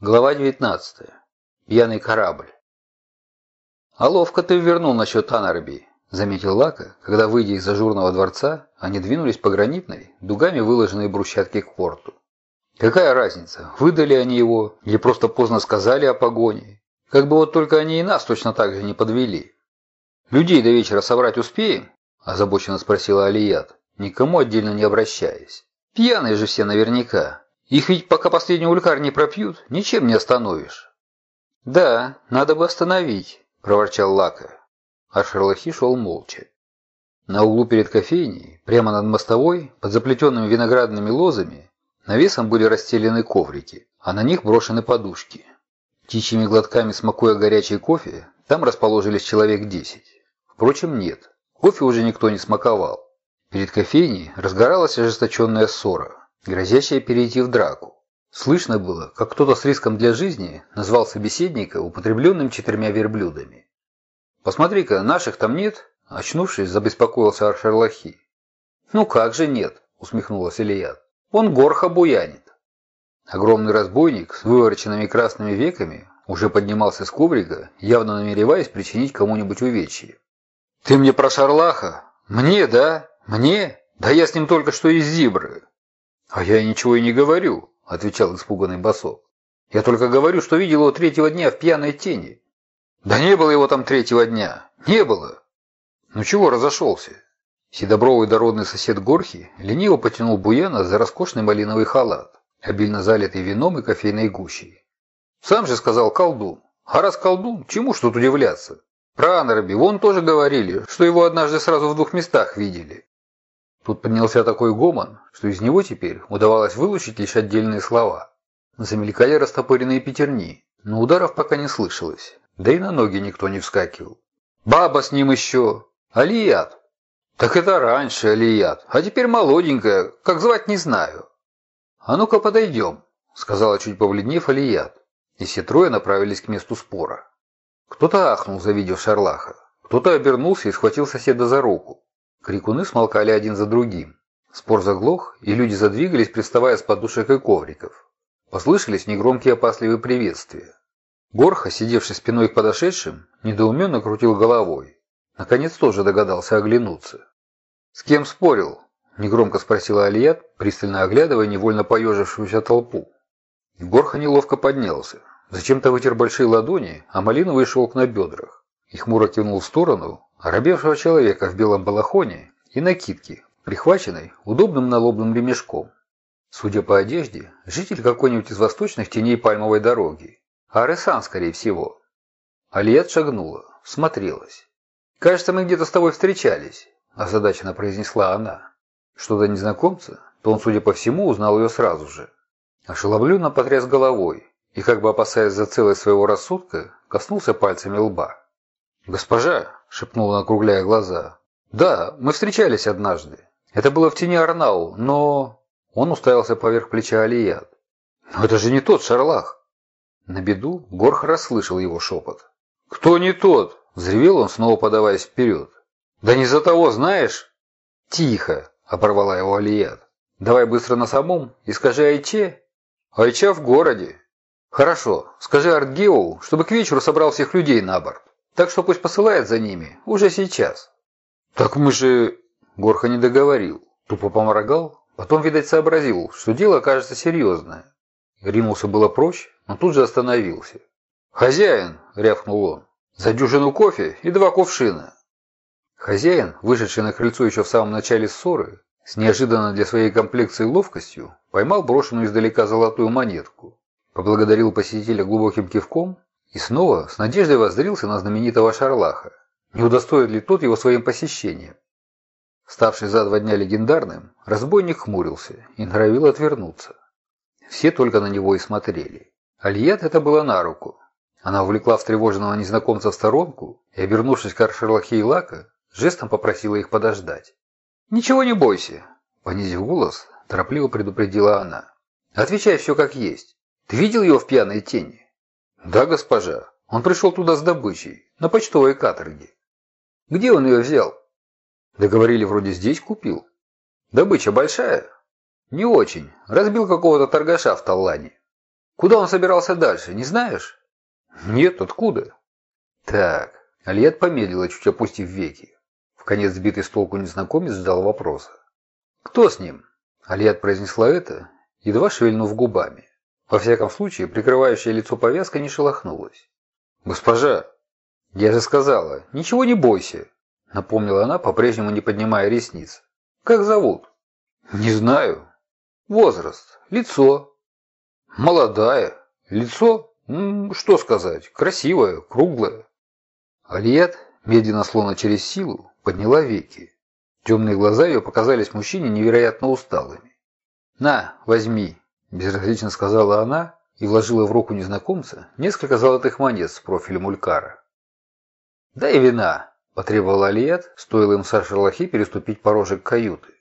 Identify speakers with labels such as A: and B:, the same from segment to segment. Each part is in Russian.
A: Глава 19. Пьяный корабль. «А ловко ты вернул насчет Анарби», — заметил Лака, когда, выйдя из ажурного дворца, они двинулись по гранитной, дугами выложенной брусчатке к порту. Какая разница, выдали они его или просто поздно сказали о погоне? Как бы вот только они и нас точно так же не подвели. «Людей до вечера собрать успеем?» – озабоченно спросила Алият, никому отдельно не обращаясь. «Пьяные же все наверняка, их ведь пока последний улькар не пропьют, ничем не остановишь. Да, надо бы остановить, проворчал Лака. А Шерлахи шел молча. На углу перед кофейней, прямо над мостовой, под заплетенными виноградными лозами, навесом были расстелены коврики, а на них брошены подушки. Птичьими глотками смакуя горячий кофе, там расположились человек десять. Впрочем, нет, кофе уже никто не смаковал. Перед кофейней разгоралась ожесточенная ссора грозящая перейти в драку. Слышно было, как кто-то с риском для жизни назвал собеседника употребленным четырьмя верблюдами. «Посмотри-ка, наших там нет?» Очнувшись, забеспокоился Аршерлахи. «Ну как же нет?» – усмехнулась Ильяд. «Он горха буянит». Огромный разбойник с вывороченными красными веками уже поднимался с коврика, явно намереваясь причинить кому-нибудь увечье. «Ты мне про Шарлаха? Мне, да? Мне? Да я с ним только что из Зибры. «А я ничего и не говорю», — отвечал испуганный босок. «Я только говорю, что видел его третьего дня в пьяной тени». «Да не было его там третьего дня! Не было!» «Ну чего разошелся?» Седобровый дородный сосед Горхи лениво потянул Буяна за роскошный малиновый халат, обильно залитый вином и кофейной гущей. «Сам же сказал колдун. А раз колдун, чему ж тут удивляться? Про Анарби вон тоже говорили, что его однажды сразу в двух местах видели. Тут поднялся такой гомон, что из него теперь удавалось вылучить лишь отдельные слова. Замелькали растопыренные пятерни, но ударов пока не слышалось, да и на ноги никто не вскакивал. «Баба с ним еще! Алият!» «Так это раньше Алият, а теперь молоденькая, как звать не знаю». «А ну-ка подойдем», — сказала чуть побледнев Алият, и все трое направились к месту спора. Кто-то ахнул, завидев Шарлаха, кто-то обернулся и схватил соседа за руку. Крикуны смолкали один за другим. Спор заглох, и люди задвигались, приставая с подушек и ковриков. Послышались негромкие опасливые приветствия. Горха, сидевший спиной к подошедшим, недоуменно крутил головой. Наконец тоже догадался оглянуться. «С кем спорил?» – негромко спросила Алият, пристально оглядывая невольно поежившуюся толпу. Горха неловко поднялся. Зачем-то вытер большие ладони, а малиновый шелк на бедрах. И хмуро кивнул в сторону, оробевшего человека в белом балахоне и накидке, прихваченной удобным налобным ремешком. Судя по одежде, житель какой-нибудь из восточных теней пальмовой дороги. Аресан, скорее всего. Алият шагнула, смотрелась. «Кажется, мы где-то с тобой встречались», – озадаченно произнесла она. Что до незнакомца, то он, судя по всему, узнал ее сразу же. Ошеломленно потряс головой и, как бы опасаясь за целость своего рассудка, коснулся пальцами лба. «Госпожа!» – шепнул он, округляя глаза. «Да, мы встречались однажды. Это было в тени Арнау, но...» Он уставился поверх плеча Алият. «Но это же не тот Шарлах!» На беду Горх расслышал его шепот. «Кто не тот?» – взревел он, снова подаваясь вперед. «Да не за того, знаешь?» «Тихо!» – оборвала его Алият. «Давай быстро на самом и скажи Айче». «Айча в городе». «Хорошо, скажи Артгеу, чтобы к вечеру собрал всех людей на борт. Так что пусть посылает за ними, уже сейчас. Так мы же... Горха не договорил. Тупо поморгал, потом, видать, сообразил, что дело кажется серьезное. Ринулся было прочь, но тут же остановился. «Хозяин!» — рявкнул он. «За дюжину кофе и два кувшина!» Хозяин, вышедший на крыльцо еще в самом начале ссоры, с неожиданно для своей комплекции ловкостью, поймал брошенную издалека золотую монетку, поблагодарил посетителя глубоким кивком и снова с надеждой воззрился на знаменитого Шарлаха. Не удостоит ли тот его своим посещением? Ставший за два дня легендарным, разбойник хмурился и норовил отвернуться. Все только на него и смотрели. Алият это было на руку. Она увлекла встревоженного незнакомца в сторонку и, обернувшись к Аршерлахе и Лака, жестом попросила их подождать. «Ничего не бойся», — понизив голос, торопливо предупредила она. «Отвечай все как есть. Ты видел его в пьяной тени?» «Да, госпожа. Он пришел туда с добычей, на почтовой каторге». «Где он ее взял?» «Да говорили, вроде здесь купил». «Добыча большая?» «Не очень. Разбил какого-то торгаша в Таллане». Куда он собирался дальше, не знаешь? Нет, откуда? Так, Альет помедлила, чуть опустив веки. В конец сбитый с толку незнакомец ждал вопроса. «Кто с ним?» Альет произнесла это, едва шевельнув губами. Во всяком случае, прикрывающая лицо повязка не шелохнулась. «Госпожа!» «Я же сказала, ничего не бойся!» Напомнила она, по-прежнему не поднимая ресниц. «Как зовут?» «Не знаю». «Возраст? Лицо?» «Молодая. Лицо? -м, что сказать? Красивое, круглое». Алият, медленно, словно через силу, подняла веки. Темные глаза ее показались мужчине невероятно усталыми. «На, возьми», – безразлично сказала она и вложила в руку незнакомца несколько золотых монет с профилем Улькара. «Дай вина», – потребовал Алият, стоило им Саше Лохи переступить порожек каюты.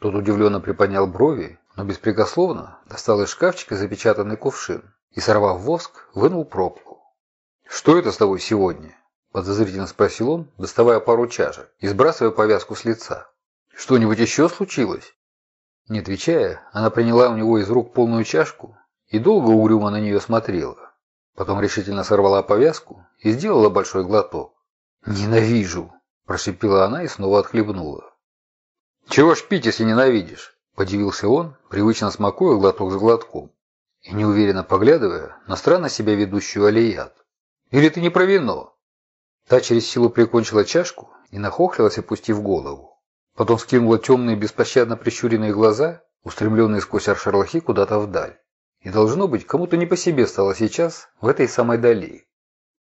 A: Тот удивленно приподнял брови, но беспрекословно достал из шкафчика запечатанный кувшин и, сорвав воск, вынул пробку. «Что это с тобой сегодня?» – подозрительно спросил он, доставая пару чашек и сбрасывая повязку с лица. «Что-нибудь еще случилось?» Не отвечая, она приняла у него из рук полную чашку и долго угрюмо на нее смотрела. Потом решительно сорвала повязку и сделала большой глоток. «Ненавижу!» – прошипела она и снова отхлебнула. «Чего ж пить, если ненавидишь?» – подивился он, привычно смакуя глоток за глотком и неуверенно поглядывая на странно себя ведущую Алият. «Или ты не про вино?» Та через силу прикончила чашку и нахохлилась, опустив голову. Потом скинула темные, беспощадно прищуренные глаза, устремленные сквозь аршарлахи куда-то вдаль. И должно быть, кому-то не по себе стало сейчас в этой самой дали.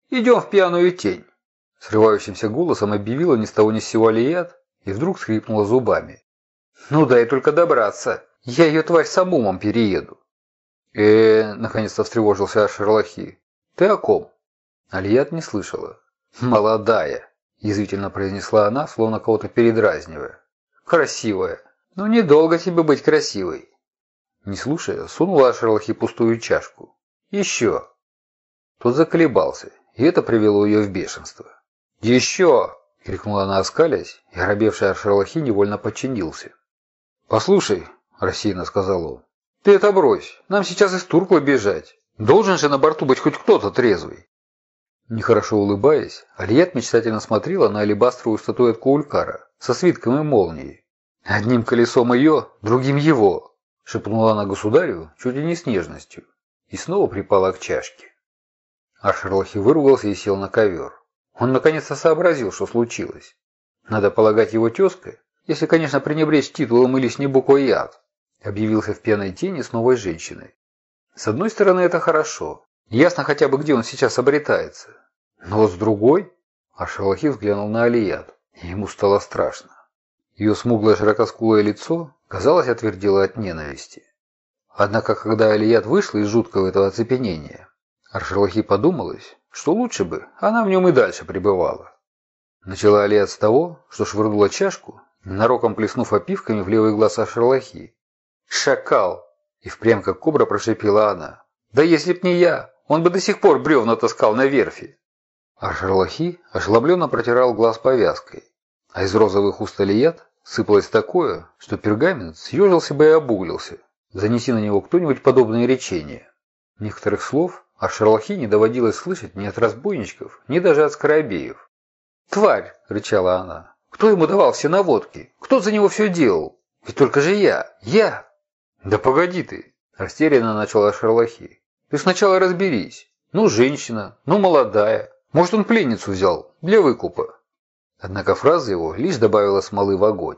A: «Идем в пьяную тень!» Срывающимся голосом объявила ни с того ни с сего Алият, и вдруг скрипнула зубами. «Ну дай только добраться, я ее тварь сам умом перееду». э наконец-то встревожился Ашерлахи. «Ты о ком?» Алият не слышала. «Молодая», – язвительно произнесла она, словно кого-то передразнивая. «Красивая. Ну недолго тебе быть красивой». Не слушая, сунула Ашерлахи пустую чашку. «Еще». Тот заколебался, и это привело ее в бешенство. «Еще!» крикнула она, оскалясь, и оробевший Аршерлахи невольно подчинился. «Послушай», – рассеянно сказал он, – «ты это брось, нам сейчас из Туркла бежать. Должен же на борту быть хоть кто-то трезвый». Нехорошо улыбаясь, Алият мечтательно смотрела на алебастровую статуэтку Улькара со свитком и молнией. «Одним колесом ее, другим его», – шепнула она государю чуть ли не с нежностью, и снова припала к чашке. Аршерлахи выругался и сел на ковер. Он наконец-то сообразил, что случилось. Надо полагать его тезка, если, конечно, пренебречь титулом или с ней буквой «яд», объявился в пьяной тени с новой женщиной. С одной стороны, это хорошо. Ясно хотя бы, где он сейчас обретается. Но с другой... Ашалахи взглянул на Алият, и ему стало страшно. Ее смуглое широкоскулое лицо, казалось, отвердело от ненависти. Однако, когда Алият вышла из жуткого этого оцепенения, Аршалахи подумалось, что лучше бы она в нем и дальше пребывала. Начала Алия с того, что швырнула чашку, ненароком плеснув опивками в левый глаз Ашерлахи. «Шакал!» И впрямь как кобра прошипела она. «Да если б не я, он бы до сих пор бревна таскал на верфи!» Ашерлахи ошеломленно протирал глаз повязкой, а из розовых уст Алият сыпалось такое, что пергамент съежился бы и обуглился. Занеси на него кто-нибудь подобные речения. Некоторых слов а Шерлахи не доводилось слышать ни от разбойничков, ни даже от скоробеев. «Тварь!» – рычала она. «Кто ему давал все наводки? Кто за него все делал? Ведь только же я! Я!» «Да погоди ты!» – растерянно начала Шерлахи. «Ты сначала разберись. Ну, женщина, ну, молодая. Может, он пленницу взял для выкупа?» Однако фраза его лишь добавила смолы в огонь.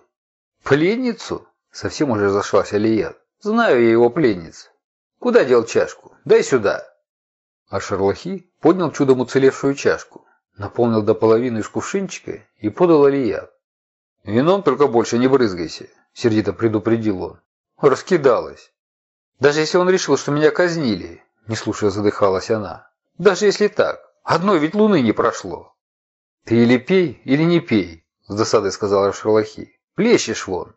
A: «Пленницу?» – совсем уже зашлась Алия. «Знаю я его пленниц. Куда дел чашку? Дай сюда!» А Шарлахи поднял чудом уцелевшую чашку, наполнил до половины из кувшинчика и подал Алия. «Вином только больше не брызгайся», — сердито предупредил он. «Раскидалась. Даже если он решил, что меня казнили», — не слушая задыхалась она. «Даже если так, одной ведь луны не прошло». «Ты или пей, или не пей», — с досадой сказал Шарлахи. «Плещешь вон».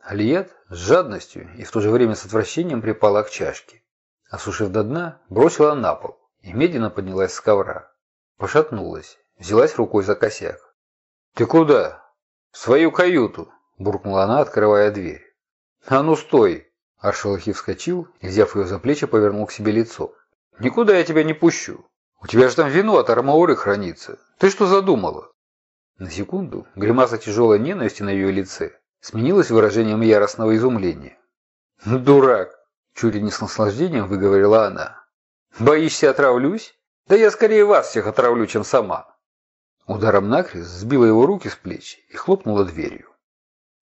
A: Алият с жадностью и в то же время с отвращением припала к чашке. Осушив до дна, бросила на пол и медленно поднялась с ковра. Пошатнулась, взялась рукой за косяк. «Ты куда?» «В свою каюту!» – буркнула она, открывая дверь. «А ну стой!» – Аршалахи вскочил и, взяв ее за плечи, повернул к себе лицо. «Никуда я тебя не пущу. У тебя же там вино от Армауры хранится. Ты что задумала?» На секунду гримаса тяжелой ненависти на ее лице сменилась выражением яростного изумления. «Дурак!» – чуть ли не с наслаждением выговорила она. «Боишься, отравлюсь? Да я скорее вас всех отравлю, чем сама!» Ударом накрест сбила его руки с плеч и хлопнула дверью.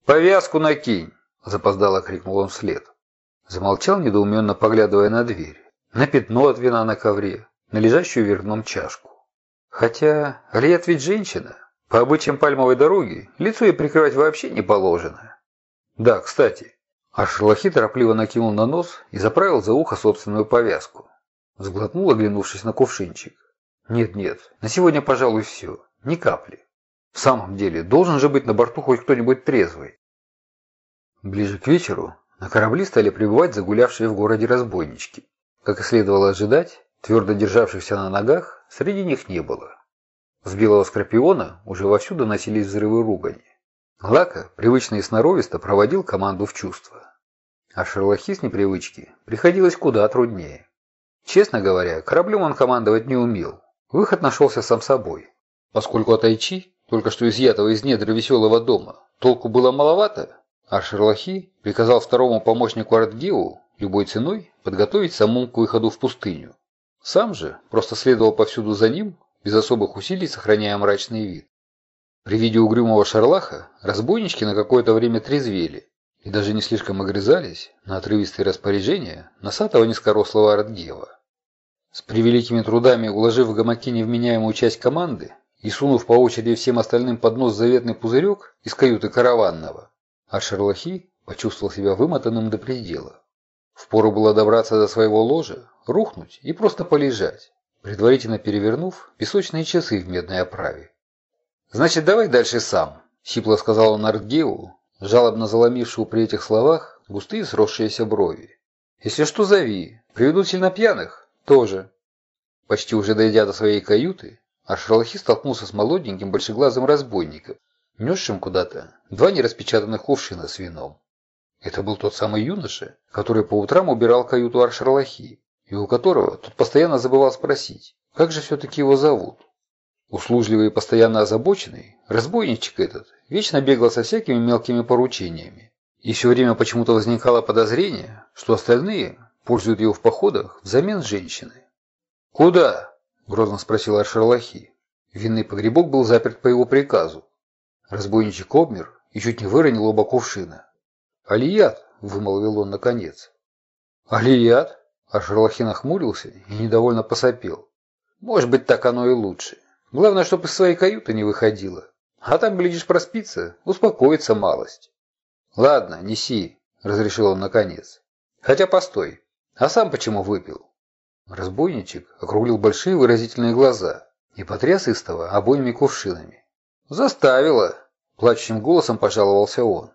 A: «Повязку накинь!» – запоздало крикнул он вслед. Замолчал, недоуменно поглядывая на дверь, на пятно от вина на ковре, на лежащую вверх чашку. Хотя Алиет ведь женщина. По обычаям пальмовой дороги лицо ей прикрывать вообще не положено. Да, кстати, а Шерлахи торопливо накинул на нос и заправил за ухо собственную повязку. Сглотнул, оглянувшись на кувшинчик. Нет-нет, на сегодня, пожалуй, все. Ни капли. В самом деле, должен же быть на борту хоть кто-нибудь трезвый. Ближе к вечеру на корабли стали прибывать загулявшие в городе разбойнички. Как и следовало ожидать, твердо державшихся на ногах среди них не было. С белого скорпиона уже вовсю доносились взрывы ругани. Лака, привычно и сноровисто, проводил команду в чувство. А Шерлахи с непривычки приходилось куда труднее. Честно говоря, кораблем он командовать не умел. Выход нашелся сам собой. Поскольку от Айчи, только что изъятого из недр веселого дома, толку было маловато, а Шерлахи приказал второму помощнику Артгеу любой ценой подготовить саму к выходу в пустыню. Сам же просто следовал повсюду за ним, без особых усилий сохраняя мрачный вид. При виде угрюмого шарлаха разбойнички на какое-то время трезвели и даже не слишком огрызались на отрывистые распоряжения носатого низкорослого Артгева. С превеликими трудами уложив в гамаки невменяемую часть команды и сунув по очереди всем остальным под нос заветный пузырек из каюты караванного, а Шерлахи почувствовал себя вымотанным до предела. Впору было добраться до своего ложа, рухнуть и просто полежать, предварительно перевернув песочные часы в медной оправе. «Значит, давай дальше сам», – сипло сказал он Артгеу, жалобно заломившему при этих словах густые сросшиеся брови. «Если что, зови. Приведут сильно пьяных? Тоже». Почти уже дойдя до своей каюты, Аршалахи столкнулся с молоденьким большеглазым разбойником, несшим куда-то два нераспечатанных кувшина с вином. Это был тот самый юноша, который по утрам убирал каюту Аршерлахи, и у которого тот постоянно забывал спросить, как же все-таки его зовут. Услужливый и постоянно озабоченный, разбойничек этот вечно бегал со всякими мелкими поручениями. И все время почему-то возникало подозрение, что остальные пользуют его в походах взамен женщины. «Куда?» – грозно спросил Аршерлахи. Винный погребок был заперт по его приказу, Разбойничек обмер и чуть не выронил оба кувшина. «Алият!» – вымолвил он наконец. «Алият?» – а Шерлахин охмурился и недовольно посопел. «Может быть, так оно и лучше. Главное, чтобы из своей каюты не выходило. А там, глядишь, проспится, успокоится малость». «Ладно, неси», – разрешил он наконец. «Хотя постой, а сам почему выпил?» Разбойничек округлил большие выразительные глаза и потряс истово обоими кувшинами. «Заставила!» – плачущим голосом пожаловался он.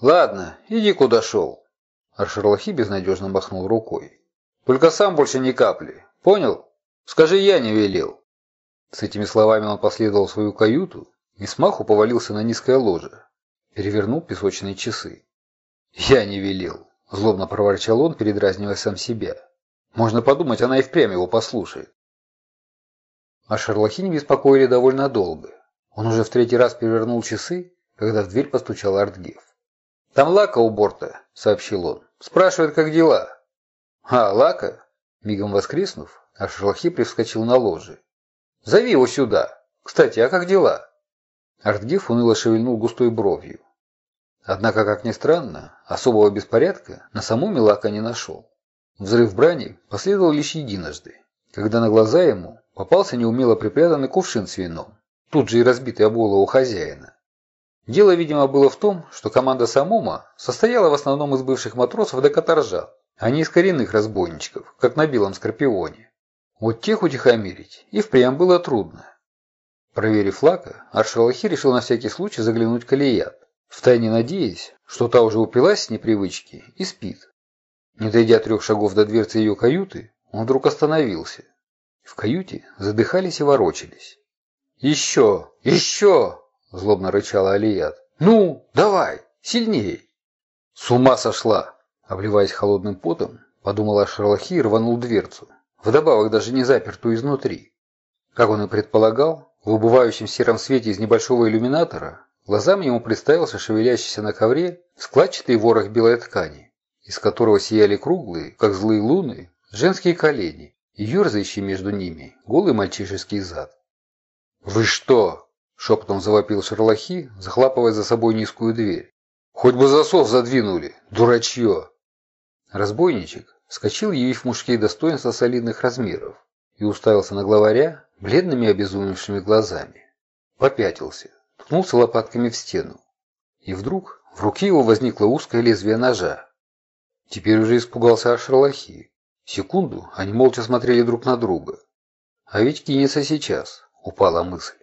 A: «Ладно, иди куда шел!» Аршерлахи безнадежно махнул рукой. «Только сам больше ни капли. Понял? Скажи, я не велел!» С этими словами он последовал в свою каюту и смаху повалился на низкое ложе. Перевернул песочные часы. «Я не велел!» – злобно проворчал он, передразнивая сам себя. «Можно подумать, она и впрямь его послушает». А Шерлахи не беспокоили довольно долго. Он уже в третий раз перевернул часы, когда в дверь постучал Артгев. «Там Лака у борта», — сообщил он. «Спрашивает, как дела». «А, Лака?» Мигом воскреснув, а Шерлахи привскочил на ложе. «Зови его сюда. Кстати, а как дела?» Артгев уныло шевельнул густой бровью. Однако, как ни странно, особого беспорядка на саму Милака не нашел. Взрыв брани последовал лишь единожды, когда на глаза ему попался неумело припрятанный кувшин с вином тут же и разбитый об голову хозяина. Дело, видимо, было в том, что команда Самума состояла в основном из бывших матросов до каторжа, а не из коренных разбойничков, как на Белом Скорпионе. Вот тех утихомирить и впрямь было трудно. Проверив Лака, Аршалахи решил на всякий случай заглянуть к Алият, втайне надеясь, что та уже упилась с непривычки и спит. Не дойдя трех шагов до дверцы ее каюты, он вдруг остановился. В каюте задыхались и ворочались. «Еще! Еще!» – злобно рычала Алият. «Ну, давай, сильней!» «С ума сошла!» – Обливаясь холодным потом, подумал о Шерлахи и рванул дверцу, вдобавок даже не запертую изнутри. Как он и предполагал, в убывающем сером свете из небольшого иллюминатора глазам ему представился шевелящийся на ковре складчатый ворох белой ткани, из которого сияли круглые, как злые луны, женские колени и ерзающий между ними голый мальчишеский зад. «Вы что?» – шепотом завопил Шерлахи, захлапывая за собой низкую дверь. «Хоть бы засов задвинули, дурачье!» Разбойничек вскочил, явив мужские достоинства солидных размеров, и уставился на главаря бледными обезумевшими глазами. Попятился, ткнулся лопатками в стену. И вдруг в руке его возникло узкое лезвие ножа. Теперь уже испугался аж Шерлахи. Секунду они молча смотрели друг на друга. А ведь кинется сейчас, упала мысль.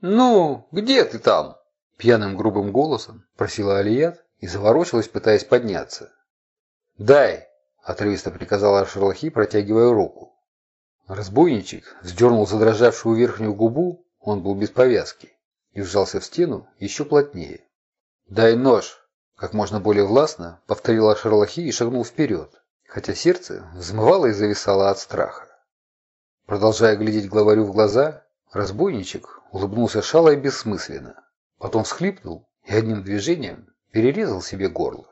A: «Ну, где ты там?» Пьяным грубым голосом просила Алият и заворочилась, пытаясь подняться. «Дай!» – отрывисто приказала Шерлахи, протягивая руку. Разбойничек вздернул задрожавшую верхнюю губу, он был без повязки, и вжался в стену еще плотнее. «Дай нож!» – как можно более властно повторила Шерлахи и шагнул вперед, хотя сердце взмывало и зависало от страха. Продолжая глядеть главарю в глаза, разбойничек улыбнулся шало и бессмысленно, потом всхлипнул и одним движением перерезал себе горло.